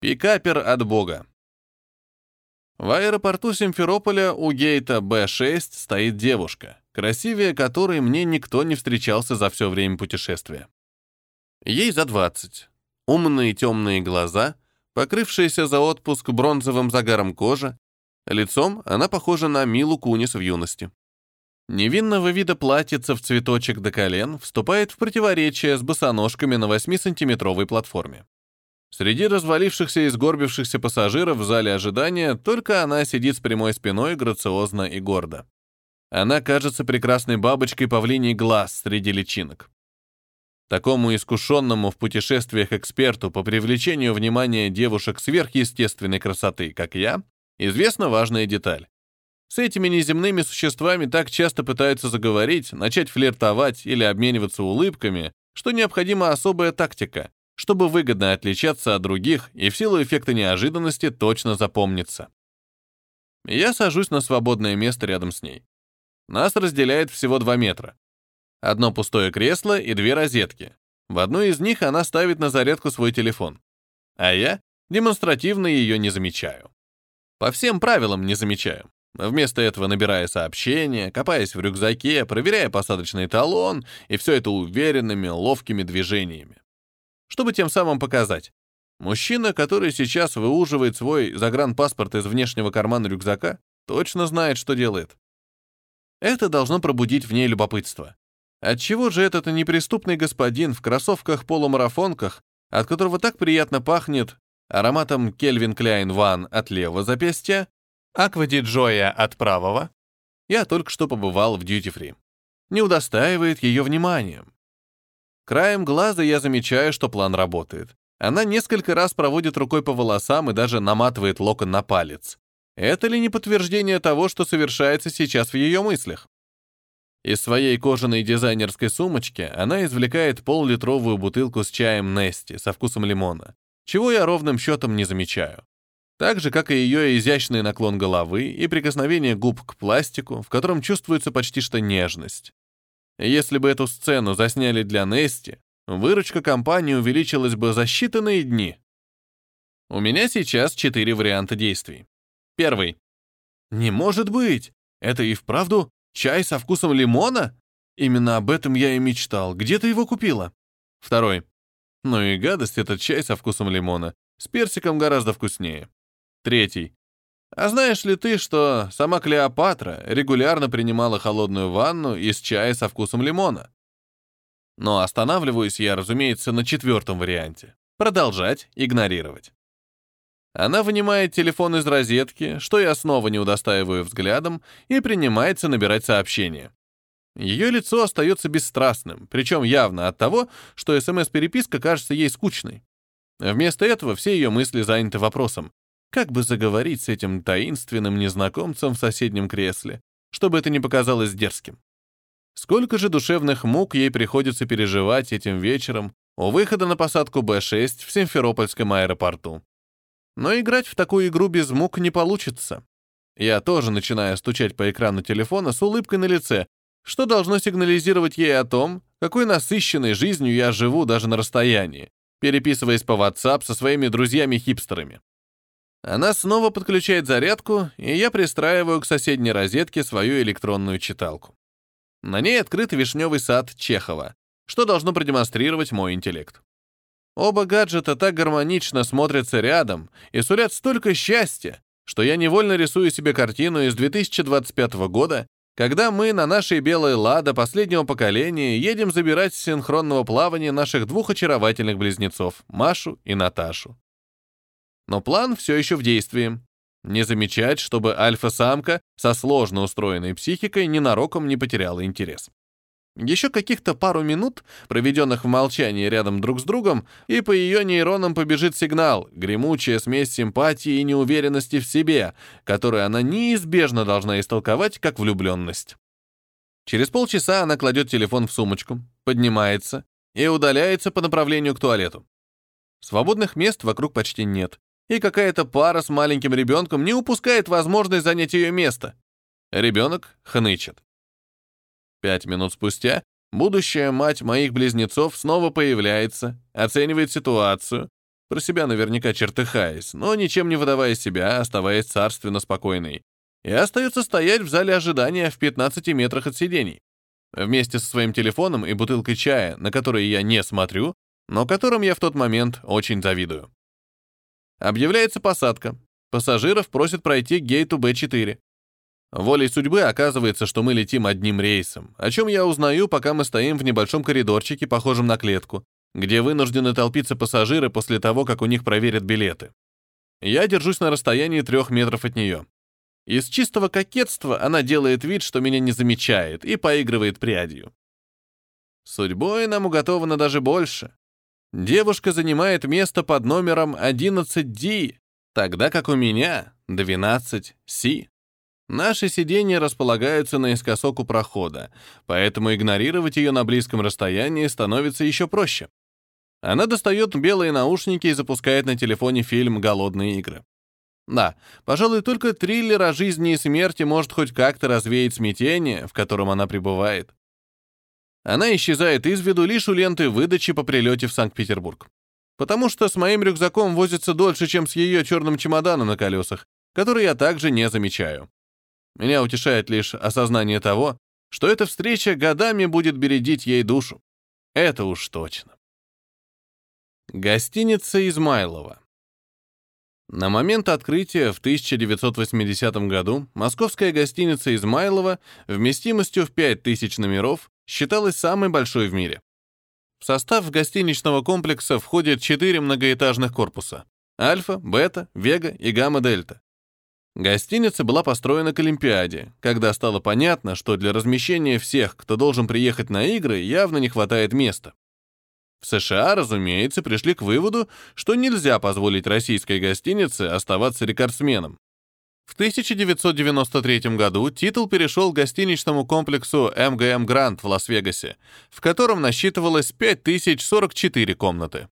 Пикапер от бога. В аэропорту Симферополя у гейта Б6 стоит девушка, красивее которой мне никто не встречался за все время путешествия. Ей за 20. Умные темные глаза, покрывшиеся за отпуск бронзовым загаром кожа. Лицом она похожа на Милу Кунис в юности. Невинного вида платьица в цветочек до колен вступает в противоречие с босоножками на 8-сантиметровой платформе. Среди развалившихся и сгорбившихся пассажиров в зале ожидания только она сидит с прямой спиной грациозно и гордо. Она кажется прекрасной бабочкой павлиний глаз среди личинок. Такому искушенному в путешествиях эксперту по привлечению внимания девушек сверхъестественной красоты, как я, известна важная деталь. С этими неземными существами так часто пытаются заговорить, начать флиртовать или обмениваться улыбками, что необходима особая тактика, чтобы выгодно отличаться от других и в силу эффекта неожиданности точно запомниться. Я сажусь на свободное место рядом с ней. Нас разделяет всего 2 метра. Одно пустое кресло и две розетки. В одну из них она ставит на зарядку свой телефон. А я демонстративно ее не замечаю. По всем правилам не замечаю. Вместо этого набирая сообщения, копаясь в рюкзаке, проверяя посадочный талон, и все это уверенными, ловкими движениями чтобы тем самым показать. Мужчина, который сейчас выуживает свой загранпаспорт из внешнего кармана рюкзака, точно знает, что делает. Это должно пробудить в ней любопытство. Отчего же этот неприступный господин в кроссовках-полумарафонках, от которого так приятно пахнет ароматом Кельвин Кляйн Ван от левого запястья, Аквади Джоя от правого, я только что побывал в дьюти-фри, не удостаивает ее вниманием. Краем глаза я замечаю, что план работает. Она несколько раз проводит рукой по волосам и даже наматывает локон на палец. Это ли не подтверждение того, что совершается сейчас в ее мыслях? Из своей кожаной дизайнерской сумочки она извлекает пол-литровую бутылку с чаем Нести со вкусом лимона, чего я ровным счетом не замечаю. Так же, как и ее изящный наклон головы и прикосновение губ к пластику, в котором чувствуется почти что нежность. Если бы эту сцену засняли для Нести, выручка компании увеличилась бы за считанные дни. У меня сейчас четыре варианта действий. Первый. Не может быть! Это и вправду чай со вкусом лимона? Именно об этом я и мечтал. Где ты его купила? Второй. Ну и гадость этот чай со вкусом лимона. С персиком гораздо вкуснее. Третий. А знаешь ли ты, что сама Клеопатра регулярно принимала холодную ванну из чая со вкусом лимона? Но останавливаюсь я, разумеется, на четвертом варианте. Продолжать игнорировать. Она вынимает телефон из розетки, что я снова не удостаиваю взглядом, и принимается набирать сообщение. Ее лицо остается бесстрастным, причем явно от того, что СМС-переписка кажется ей скучной. Вместо этого все ее мысли заняты вопросом, как бы заговорить с этим таинственным незнакомцем в соседнем кресле, чтобы это не показалось дерзким? Сколько же душевных мук ей приходится переживать этим вечером у выхода на посадку Б-6 в Симферопольском аэропорту? Но играть в такую игру без мук не получится. Я тоже начинаю стучать по экрану телефона с улыбкой на лице, что должно сигнализировать ей о том, какой насыщенной жизнью я живу даже на расстоянии, переписываясь по WhatsApp со своими друзьями-хипстерами. Она снова подключает зарядку, и я пристраиваю к соседней розетке свою электронную читалку. На ней открыт вишневый сад Чехова, что должно продемонстрировать мой интеллект. Оба гаджета так гармонично смотрятся рядом и сулят столько счастья, что я невольно рисую себе картину из 2025 года, когда мы на нашей белой «Лада» последнего поколения едем забирать с синхронного плавания наших двух очаровательных близнецов, Машу и Наташу. Но план все еще в действии. Не замечать, чтобы альфа-самка со сложно устроенной психикой ненароком не потеряла интерес. Еще каких-то пару минут, проведенных в молчании рядом друг с другом, и по ее нейронам побежит сигнал, гремучая смесь симпатии и неуверенности в себе, которую она неизбежно должна истолковать как влюбленность. Через полчаса она кладет телефон в сумочку, поднимается и удаляется по направлению к туалету. Свободных мест вокруг почти нет, и какая-то пара с маленьким ребенком не упускает возможность занять ее место. Ребенок хнычет. Пять минут спустя будущая мать моих близнецов снова появляется, оценивает ситуацию, про себя наверняка чертыхаясь, но ничем не выдавая себя, оставаясь царственно спокойной, и остается стоять в зале ожидания в 15 метрах от сидений. Вместе со своим телефоном и бутылкой чая, на который я не смотрю, но которым я в тот момент очень завидую. Объявляется посадка. Пассажиров просят пройти к гейту Б4. Волей судьбы оказывается, что мы летим одним рейсом, о чем я узнаю, пока мы стоим в небольшом коридорчике, похожем на клетку, где вынуждены толпиться пассажиры после того, как у них проверят билеты. Я держусь на расстоянии трех метров от нее. Из чистого кокетства она делает вид, что меня не замечает, и поигрывает прядью. Судьбой нам уготовано даже больше. Девушка занимает место под номером 11D, тогда как у меня 12C. Наши сиденья располагаются наискосок у прохода, поэтому игнорировать ее на близком расстоянии становится еще проще. Она достает белые наушники и запускает на телефоне фильм «Голодные игры». Да, пожалуй, только триллер о жизни и смерти может хоть как-то развеять смятение, в котором она пребывает. Она исчезает из виду лишь у ленты выдачи по прилете в Санкт-Петербург. Потому что с моим рюкзаком возится дольше, чем с ее черным чемоданом на колесах, который я также не замечаю. Меня утешает лишь осознание того, что эта встреча годами будет бередить ей душу. Это уж точно. Гостиница Измайлова. На момент открытия в 1980 году московская гостиница Измайлова вместимостью в 5000 номеров считалась самой большой в мире. В состав гостиничного комплекса входят четыре многоэтажных корпуса — Альфа, Бета, Вега и Гамма-Дельта. Гостиница была построена к Олимпиаде, когда стало понятно, что для размещения всех, кто должен приехать на игры, явно не хватает места. В США, разумеется, пришли к выводу, что нельзя позволить российской гостинице оставаться рекордсменом. В 1993 году титул перешел к гостиничному комплексу MGM Grand в Лас-Вегасе, в котором насчитывалось 5044 комнаты.